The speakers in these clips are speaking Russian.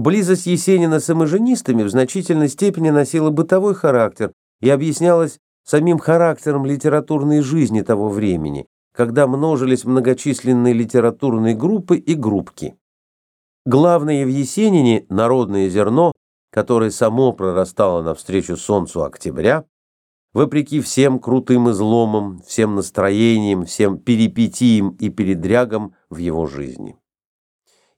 Близость Есенина с имажинистами в значительной степени носила бытовой характер и объяснялась самим характером литературной жизни того времени, когда множились многочисленные литературные группы и группки. Главное в Есенине народное зерно, которое само прорастало навстречу солнцу октября, вопреки всем крутым изломам, всем настроениям, всем перипетиям и передрягам в его жизни.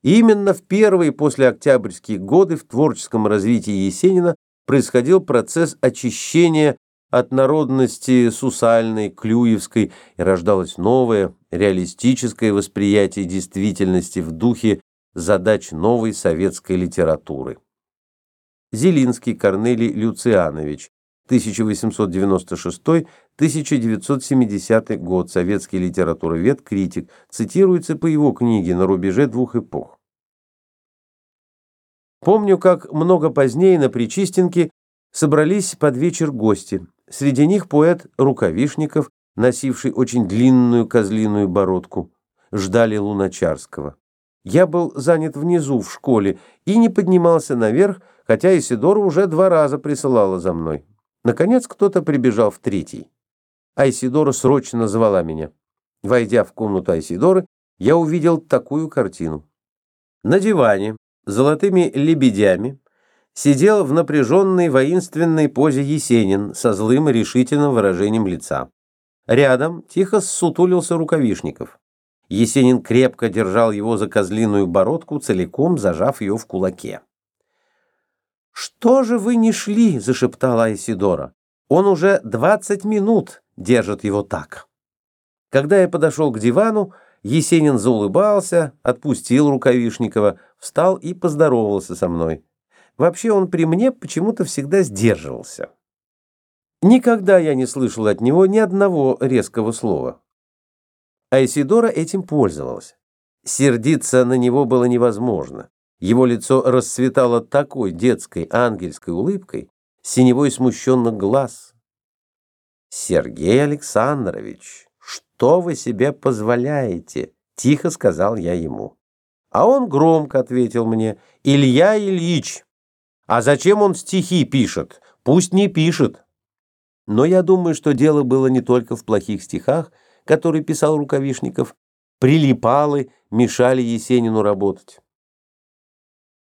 Именно в первые послеоктябрьские годы в творческом развитии Есенина происходил процесс очищения от народности сусальной, клюевской, и рождалось новое, реалистическое восприятие действительности в духе задач новой советской литературы. Зелинский Корнелий Люцианович, 1896-1970 год, советский литературовед, критик, цитируется по его книге «На рубеже двух эпох». Помню, как много позднее на Причистенке собрались под вечер гости. Среди них поэт Рукавишников, носивший очень длинную козлиную бородку. Ждали Луначарского. Я был занят внизу, в школе, и не поднимался наверх, хотя Исидора уже два раза присылала за мной. Наконец кто-то прибежал в третий. Айсидора срочно звала меня. Войдя в комнату Айсидоры, я увидел такую картину. На диване, золотыми лебедями, сидел в напряженной воинственной позе Есенин со злым решительным выражением лица. Рядом тихо ссутулился рукавишников. Есенин крепко держал его за козлиную бородку, целиком зажав ее в кулаке. «Что же вы не шли?» — зашептала Айсидора. «Он уже двадцать минут держит его так». Когда я подошел к дивану, Есенин заулыбался, отпустил Рукавишникова, встал и поздоровался со мной. Вообще он при мне почему-то всегда сдерживался. Никогда я не слышал от него ни одного резкого слова. Айсидора этим пользовалась. Сердиться на него было невозможно. Его лицо расцветало такой детской ангельской улыбкой, синевой смущенных глаз. «Сергей Александрович, что вы себе позволяете?» — тихо сказал я ему. А он громко ответил мне, «Илья Ильич, а зачем он стихи пишет? Пусть не пишет». Но я думаю, что дело было не только в плохих стихах, которые писал Рукавишников, прилипалы мешали Есенину работать.